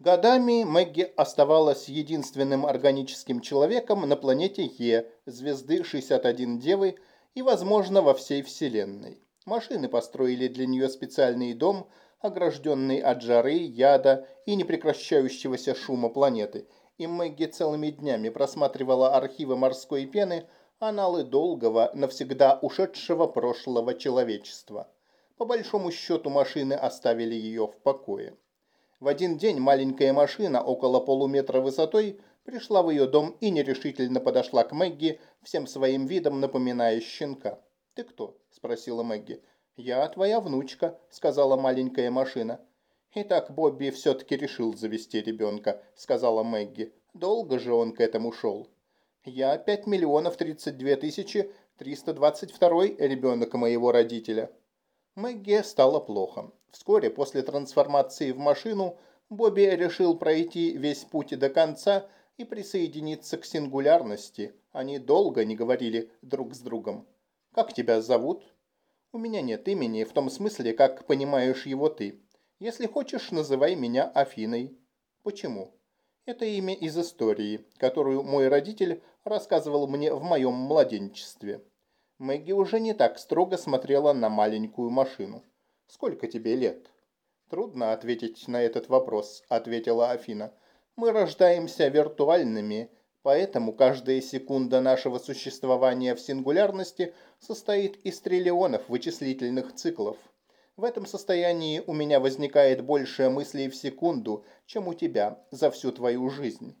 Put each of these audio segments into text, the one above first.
Годами Мэгги оставалась единственным органическим человеком на планете Е, звезды 61 Девы и, возможно, во всей Вселенной. Машины построили для нее специальный дом, огражденный от жары, яда и непрекращающегося шума планеты, и Мэгги целыми днями просматривала архивы морской пены, аналы долгого, навсегда ушедшего прошлого человечества. По большому счету машины оставили ее в покое. В один день маленькая машина около полуметра высотой пришла в ее дом и нерешительно подошла к Мэгги, всем своим видом напоминая щенка. «Ты кто?» – спросила Мэгги. «Я твоя внучка», – сказала маленькая машина. «Итак, Бобби все-таки решил завести ребенка», – сказала Мэгги. «Долго же он к этому шел». «Я пять миллионов тридцать две тысячи триста двадцать второй ребенок моего родителя». Мэгги стало плохо. Вскоре после трансформации в машину Бобби решил пройти весь путь до конца и присоединиться к сингулярности. Они долго не говорили друг с другом. «Как тебя зовут?» «У меня нет имени, в том смысле, как понимаешь его ты. Если хочешь, называй меня Афиной». «Почему?» «Это имя из истории, которую мой родитель рассказывал мне в моем младенчестве». Мэгги уже не так строго смотрела на маленькую машину. Сколько тебе лет?» «Трудно ответить на этот вопрос», – ответила Афина. «Мы рождаемся виртуальными, поэтому каждая секунда нашего существования в сингулярности состоит из триллионов вычислительных циклов. В этом состоянии у меня возникает больше мыслей в секунду, чем у тебя за всю твою жизнь».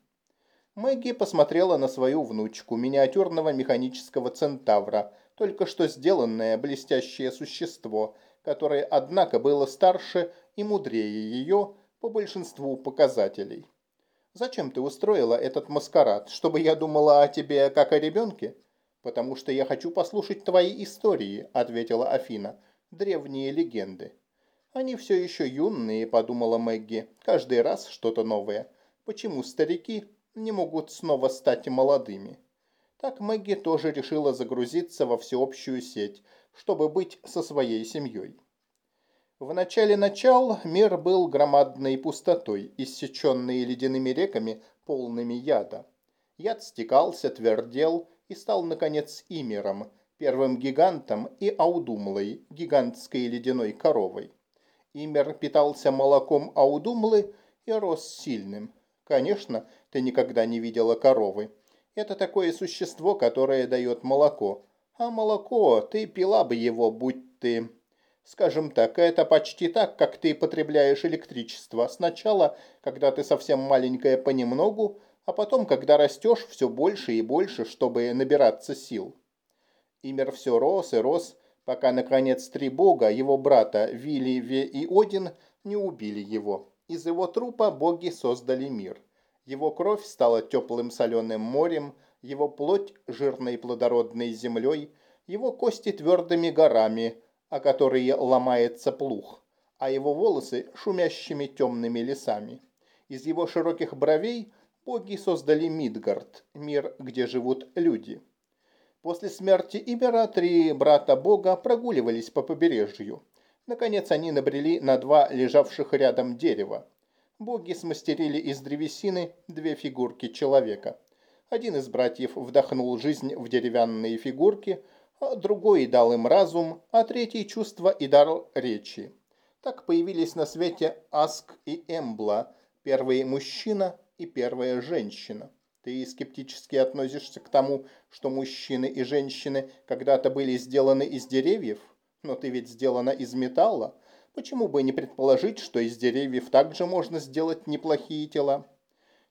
Мэгги посмотрела на свою внучку, миниатюрного механического центавра, только что сделанное блестящее существо – которое, однако, было старше и мудрее ее по большинству показателей. «Зачем ты устроила этот маскарад? Чтобы я думала о тебе как о ребенке?» «Потому что я хочу послушать твои истории», — ответила Афина. «Древние легенды». «Они все еще юные», — подумала Мэгги. «Каждый раз что-то новое. Почему старики не могут снова стать молодыми?» Так Мэгги тоже решила загрузиться во всеобщую сеть, чтобы быть со своей семьей. В начале начал мир был громадной пустотой, иссеченной ледяными реками, полными яда. Яд стекался, твердел и стал, наконец, Имером, первым гигантом и Аудумлой, гигантской ледяной коровой. Имер питался молоком Аудумлы и рос сильным. Конечно, ты никогда не видела коровы. Это такое существо, которое дает молоко, а молоко, ты пила бы его, будь ты... Скажем так, это почти так, как ты потребляешь электричество. Сначала, когда ты совсем маленькая понемногу, а потом, когда растешь все больше и больше, чтобы набираться сил. Имер все рос и рос, пока, наконец, три бога, его брата Вили, Ве и Один, не убили его. Из его трупа боги создали мир. Его кровь стала теплым соленым морем, его плоть жирной плодородной землей, его кости твердыми горами, о которые ломается плух, а его волосы шумящими темными лесами. Из его широких бровей боги создали Мидгард, мир, где живут люди. После смерти Ибера три брата бога прогуливались по побережью. Наконец они набрели на два лежавших рядом дерева. Боги смастерили из древесины две фигурки человека – один из братьев вдохнул жизнь в деревянные фигурки, а другой дал им разум, а третий – чувство и дар речи. Так появились на свете Аск и Эмбла, первый мужчина и первая женщина. Ты скептически относишься к тому, что мужчины и женщины когда-то были сделаны из деревьев? Но ты ведь сделана из металла. Почему бы не предположить, что из деревьев также можно сделать неплохие тела?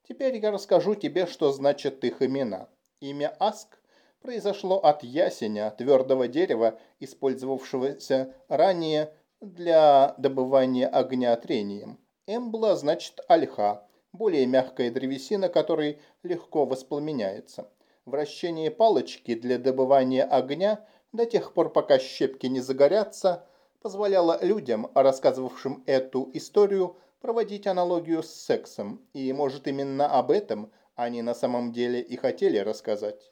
Теперь я расскажу тебе, что значит их имена. Имя Аск произошло от ясеня, твердого дерева, использовавшегося ранее для добывания огня трением. Эмбла значит ольха, более мягкая древесина, которой легко воспламеняется. Вращение палочки для добывания огня до тех пор, пока щепки не загорятся, позволяло людям, рассказывавшим эту историю, проводить аналогию с сексом, и, может, именно об этом они на самом деле и хотели рассказать.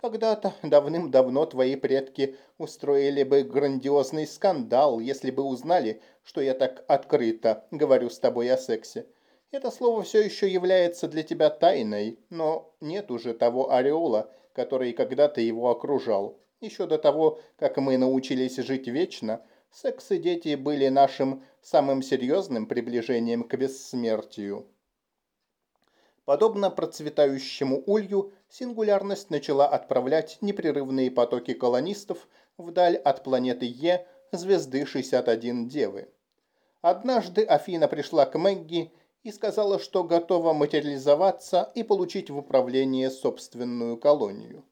Когда-то, давным-давно, твои предки устроили бы грандиозный скандал, если бы узнали, что я так открыто говорю с тобой о сексе. Это слово все еще является для тебя тайной, но нет уже того ореола, который когда-то его окружал. Еще до того, как мы научились жить вечно, секс и дети были нашим самым серьезным приближением к бессмертию. Подобно процветающему улью, сингулярность начала отправлять непрерывные потоки колонистов вдаль от планеты Е, звезды 61 Девы. Однажды Афина пришла к Мэгги и сказала, что готова материализоваться и получить в управление собственную колонию.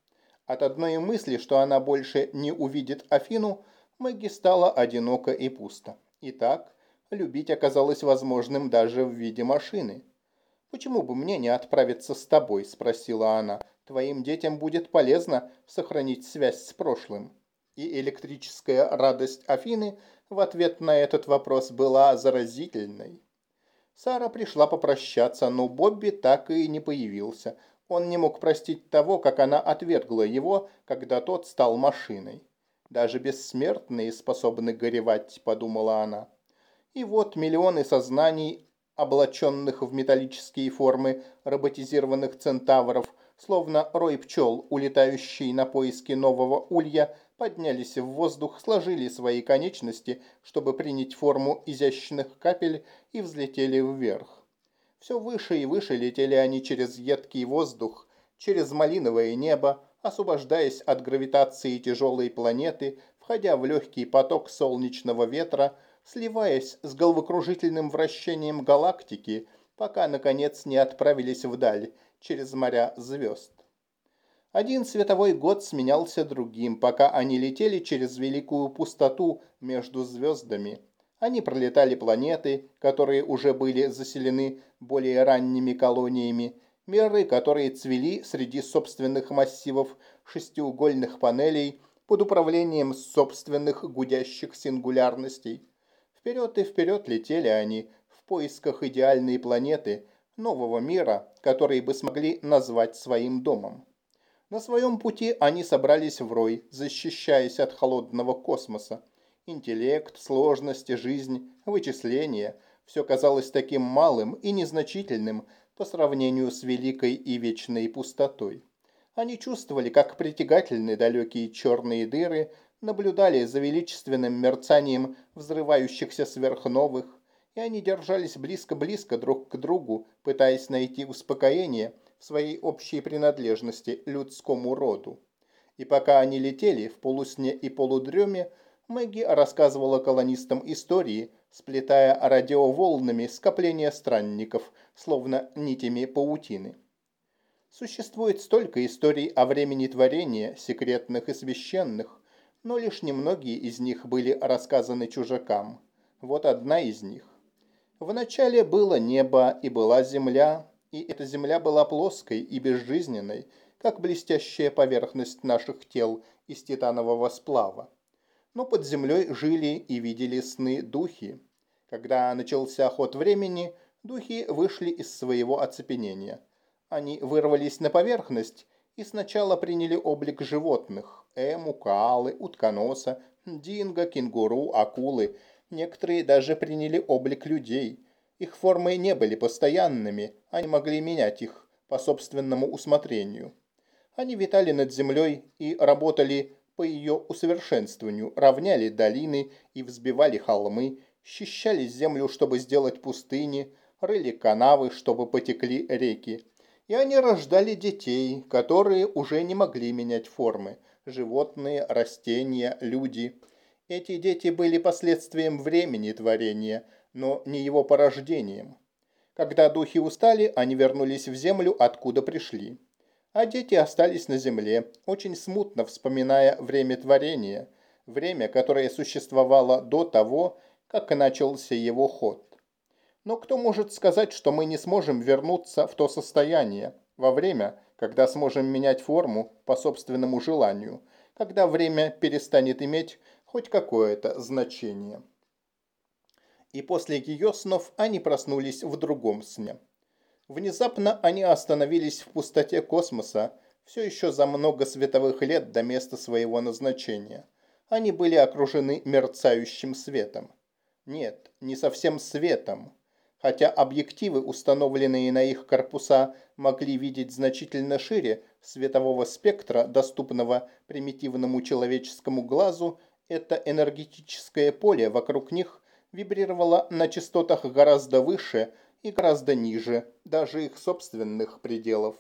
От одной мысли, что она больше не увидит Афину, Мэгги стала одиноко и пусто. Итак, любить оказалось возможным даже в виде машины. «Почему бы мне не отправиться с тобой?» – спросила она. «Твоим детям будет полезно сохранить связь с прошлым». И электрическая радость Афины в ответ на этот вопрос была заразительной. Сара пришла попрощаться, но Бобби так и не появился. Он не мог простить того, как она отвергла его, когда тот стал машиной. «Даже бессмертные способны горевать», — подумала она. И вот миллионы сознаний, облаченных в металлические формы роботизированных центавров, словно рой пчел, улетающий на поиски нового улья, поднялись в воздух, сложили свои конечности, чтобы принять форму изящных капель, и взлетели вверх. Все выше и выше летели они через едкий воздух, через малиновое небо, освобождаясь от гравитации тяжелой планеты, входя в легкий поток солнечного ветра, сливаясь с головокружительным вращением галактики, пока, наконец, не отправились вдаль, через моря звезд. Один световой год сменялся другим, пока они летели через великую пустоту между звездами. Они пролетали планеты, которые уже были заселены более ранними колониями, миры, которые цвели среди собственных массивов шестиугольных панелей под управлением собственных гудящих сингулярностей. Вперед и вперед летели они в поисках идеальной планеты, нового мира, который бы смогли назвать своим домом. На своем пути они собрались в рой, защищаясь от холодного космоса. Интеллект, сложности, жизнь, вычисления – все казалось таким малым и незначительным по сравнению с великой и вечной пустотой. Они чувствовали, как притягательны далекие черные дыры, наблюдали за величественным мерцанием взрывающихся сверхновых, и они держались близко-близко друг к другу, пытаясь найти успокоение – своей общей принадлежности людскому роду. И пока они летели в полусне и полудреме, Мэгги рассказывала колонистам истории, сплетая радиоволнами скопления странников, словно нитями паутины. Существует столько историй о времени творения, секретных и священных, но лишь немногие из них были рассказаны чужакам. Вот одна из них. Вначале было небо и была земля, и эта земля была плоской и безжизненной, как блестящая поверхность наших тел из титанового сплава. Но под землей жили и видели сны духи. Когда начался ход времени, духи вышли из своего оцепенения. Они вырвались на поверхность и сначала приняли облик животных – эму, каалы, утконоса, динго, кенгуру, акулы. Некоторые даже приняли облик людей – их формы не были постоянными, они могли менять их по собственному усмотрению. Они витали над землей и работали по ее усовершенствованию, равняли долины и взбивали холмы, счищали землю, чтобы сделать пустыни, рыли канавы, чтобы потекли реки. И они рождали детей, которые уже не могли менять формы. Животные, растения, люди. Эти дети были последствием времени творения – но не его порождением. Когда духи устали, они вернулись в землю, откуда пришли. А дети остались на земле, очень смутно вспоминая время творения, время, которое существовало до того, как начался его ход. Но кто может сказать, что мы не сможем вернуться в то состояние, во время, когда сможем менять форму по собственному желанию, когда время перестанет иметь хоть какое-то значение? и после ее снов они проснулись в другом сне. Внезапно они остановились в пустоте космоса, все еще за много световых лет до места своего назначения. Они были окружены мерцающим светом. Нет, не совсем светом. Хотя объективы, установленные на их корпуса, могли видеть значительно шире светового спектра, доступного примитивному человеческому глазу, это энергетическое поле вокруг них вибрировало на частотах гораздо выше и гораздо ниже даже их собственных пределов.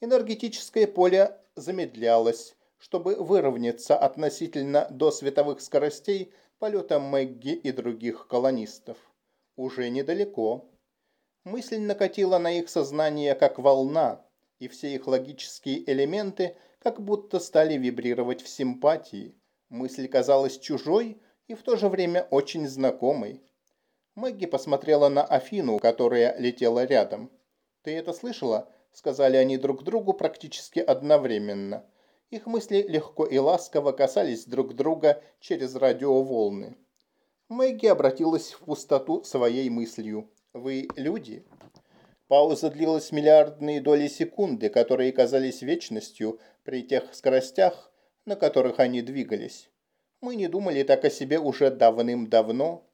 Энергетическое поле замедлялось, чтобы выровняться относительно до световых скоростей полета Мэгги и других колонистов уже недалеко. Мысль накатила на их сознание как волна, и все их логические элементы как будто стали вибрировать в симпатии. Мысль казалась чужой и в то же время очень знакомой. Мэгги посмотрела на Афину, которая летела рядом. «Ты это слышала?» – сказали они друг другу практически одновременно. Их мысли легко и ласково касались друг друга через радиоволны. Мэгги обратилась в пустоту своей мыслью. «Вы люди?» Пауза длилась миллиардные доли секунды, которые казались вечностью при тех скоростях, на которых они двигались. Мы не думали так о себе уже давным-давно.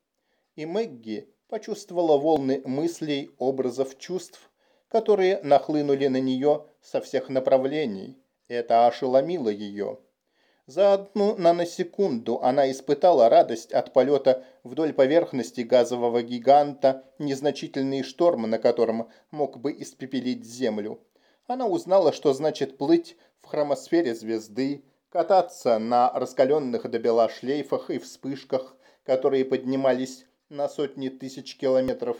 И Мэгги почувствовала волны мыслей, образов, чувств, которые нахлынули на нее со всех направлений. Это ошеломило ее. За одну наносекунду она испытала радость от полета вдоль поверхности газового гиганта, незначительный шторм, на котором мог бы испепелить Землю. Она узнала, что значит плыть в хромосфере звезды, кататься на раскаленных до бела шлейфах и вспышках, которые поднимались на сотни тысяч километров.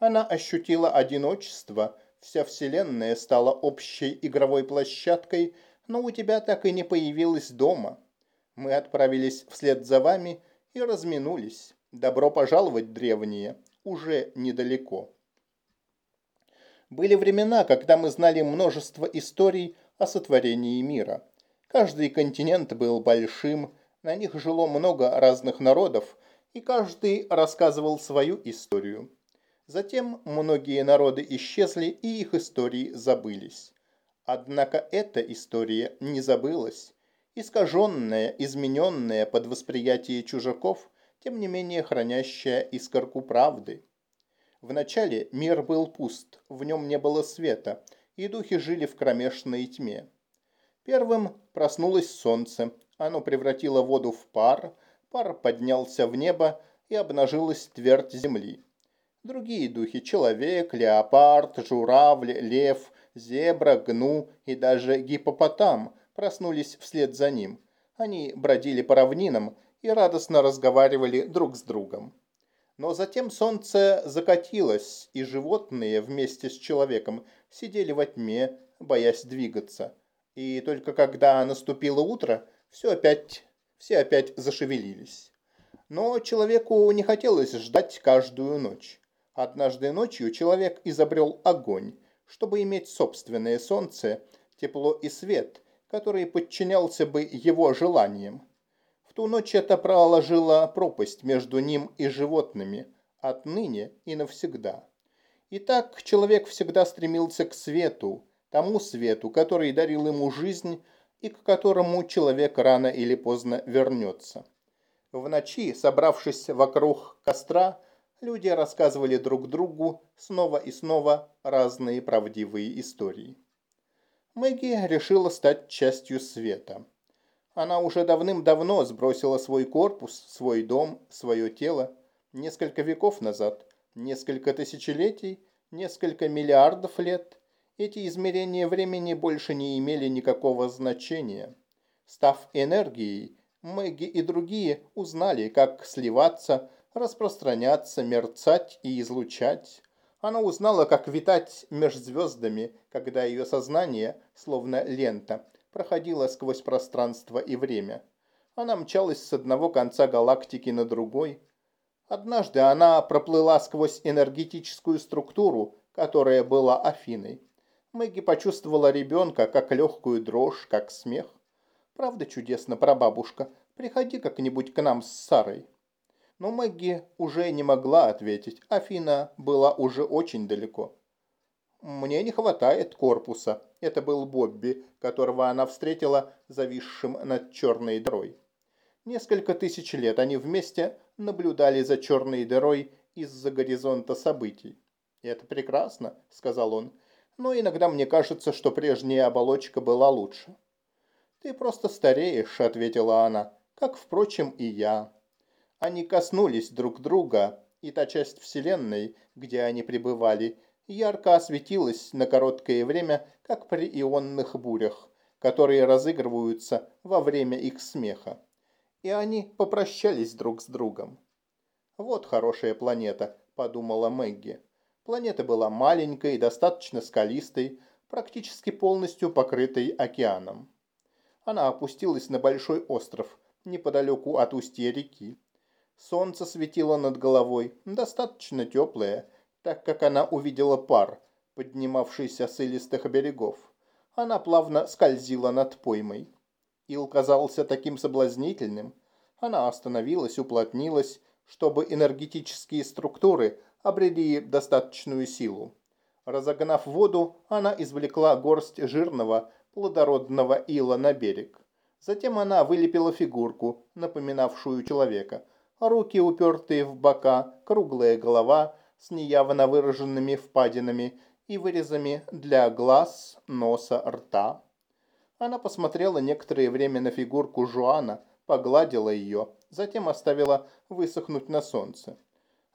Она ощутила одиночество, вся Вселенная стала общей игровой площадкой – но у тебя так и не появилось дома. Мы отправились вслед за вами и разминулись. Добро пожаловать, древние, уже недалеко. Были времена, когда мы знали множество историй о сотворении мира. Каждый континент был большим, на них жило много разных народов, и каждый рассказывал свою историю. Затем многие народы исчезли, и их истории забылись. Однако эта история не забылась. Искаженная, измененная под восприятие чужаков, тем не менее хранящая искорку правды. Вначале мир был пуст, в нем не было света, и духи жили в кромешной тьме. Первым проснулось солнце, оно превратило воду в пар, пар поднялся в небо и обнажилась твердь земли. Другие духи – человек, леопард, журавль, лев – Зебра, гну и даже гипопотам проснулись вслед за ним. Они бродили по равнинам и радостно разговаривали друг с другом. Но затем солнце закатилось, и животные вместе с человеком сидели во тьме, боясь двигаться. И только когда наступило утро, все опять, все опять зашевелились. Но человеку не хотелось ждать каждую ночь. Однажды ночью человек изобрел огонь, чтобы иметь собственное солнце, тепло и свет, который подчинялся бы его желаниям. В ту ночь это проложила пропасть между ним и животными, отныне и навсегда. И так человек всегда стремился к свету, тому свету, который дарил ему жизнь и к которому человек рано или поздно вернется. В ночи, собравшись вокруг костра, люди рассказывали друг другу снова и снова разные правдивые истории. Мэгги решила стать частью света. Она уже давным-давно сбросила свой корпус, свой дом, свое тело. Несколько веков назад, несколько тысячелетий, несколько миллиардов лет. Эти измерения времени больше не имели никакого значения. Став энергией, Мэгги и другие узнали, как сливаться, распространяться, мерцать и излучать. Она узнала, как витать меж звездами, когда ее сознание, словно лента, проходило сквозь пространство и время. Она мчалась с одного конца галактики на другой. Однажды она проплыла сквозь энергетическую структуру, которая была Афиной. Мэгги почувствовала ребенка, как легкую дрожь, как смех. «Правда чудесно, прабабушка? Приходи как-нибудь к нам с Сарой». Но Мэгги уже не могла ответить. Афина была уже очень далеко. «Мне не хватает корпуса». Это был Бобби, которого она встретила зависшим над черной дырой. Несколько тысяч лет они вместе наблюдали за черной дырой из-за горизонта событий. «И это прекрасно», — сказал он, — «но иногда мне кажется, что прежняя оболочка была лучше». «Ты просто стареешь», — ответила она, — «как, впрочем, и я». Они коснулись друг друга, и та часть Вселенной, где они пребывали, ярко осветилась на короткое время, как при ионных бурях, которые разыгрываются во время их смеха. И они попрощались друг с другом. «Вот хорошая планета», – подумала Мэгги. Планета была маленькой, достаточно скалистой, практически полностью покрытой океаном. Она опустилась на большой остров, неподалеку от устья реки. Солнце светило над головой, достаточно теплое, так как она увидела пар, поднимавшийся с илистых берегов. Она плавно скользила над поймой. Ил казался таким соблазнительным. Она остановилась, уплотнилась, чтобы энергетические структуры обрели достаточную силу. Разогнав воду, она извлекла горсть жирного, плодородного ила на берег. Затем она вылепила фигурку, напоминавшую человека. Руки упертые в бока, круглая голова с неявно выраженными впадинами и вырезами для глаз, носа, рта. Она посмотрела некоторое время на фигурку Жуана, погладила ее, затем оставила высохнуть на солнце.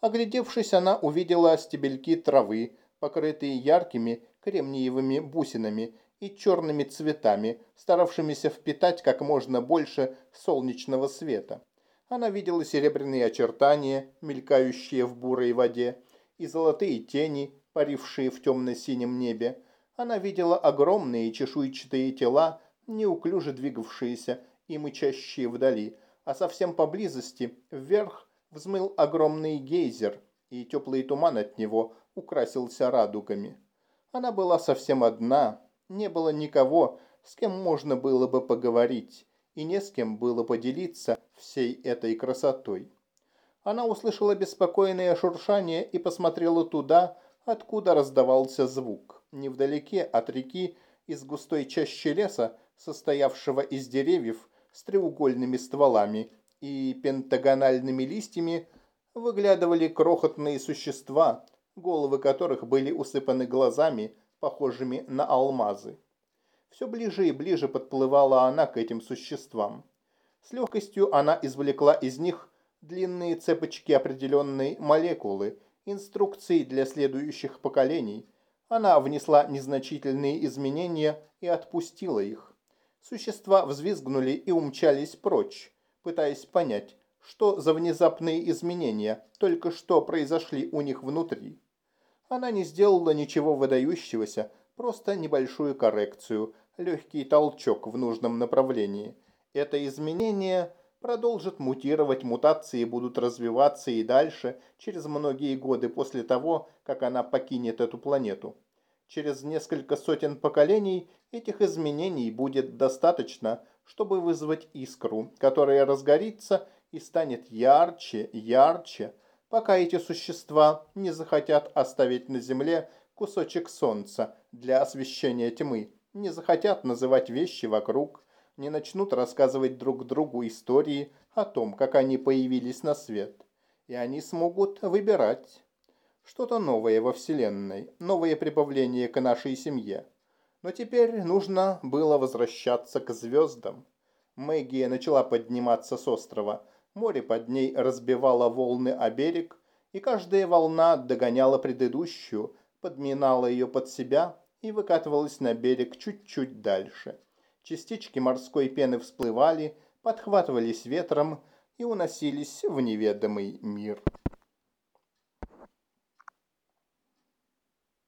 Оглядевшись, она увидела стебельки травы, покрытые яркими кремниевыми бусинами и черными цветами, старавшимися впитать как можно больше солнечного света. Она видела серебряные очертания, мелькающие в бурой воде, и золотые тени, парившие в темно-синем небе. Она видела огромные чешуйчатые тела, неуклюже двигавшиеся и мычащие вдали, а совсем поблизости, вверх, взмыл огромный гейзер, и теплый туман от него украсился радугами. Она была совсем одна, не было никого, с кем можно было бы поговорить, и не с кем было поделиться всей этой красотой. Она услышала беспокойное шуршание и посмотрела туда, откуда раздавался звук. Невдалеке от реки, из густой чащи леса, состоявшего из деревьев, с треугольными стволами и пентагональными листьями выглядывали крохотные существа, головы которых были усыпаны глазами, похожими на алмазы. Все ближе и ближе подплывала она к этим существам. С легкостью она извлекла из них длинные цепочки определенной молекулы, инструкции для следующих поколений. Она внесла незначительные изменения и отпустила их. Существа взвизгнули и умчались прочь, пытаясь понять, что за внезапные изменения только что произошли у них внутри. Она не сделала ничего выдающегося, просто небольшую коррекцию, легкий толчок в нужном направлении. Это изменение продолжит мутировать, мутации будут развиваться и дальше, через многие годы после того, как она покинет эту планету. Через несколько сотен поколений этих изменений будет достаточно, чтобы вызвать искру, которая разгорится и станет ярче, ярче, пока эти существа не захотят оставить на Земле кусочек солнца для освещения тьмы, не захотят называть вещи вокруг, не начнут рассказывать друг другу истории о том, как они появились на свет. И они смогут выбирать. Что-то новое во Вселенной, новое прибавление к нашей семье. Но теперь нужно было возвращаться к звездам. Мэгги начала подниматься с острова. Море под ней разбивало волны о берег, и каждая волна догоняла предыдущую, подминала ее под себя и выкатывалась на берег чуть-чуть дальше. Частички морской пены всплывали, подхватывались ветром и уносились в неведомый мир.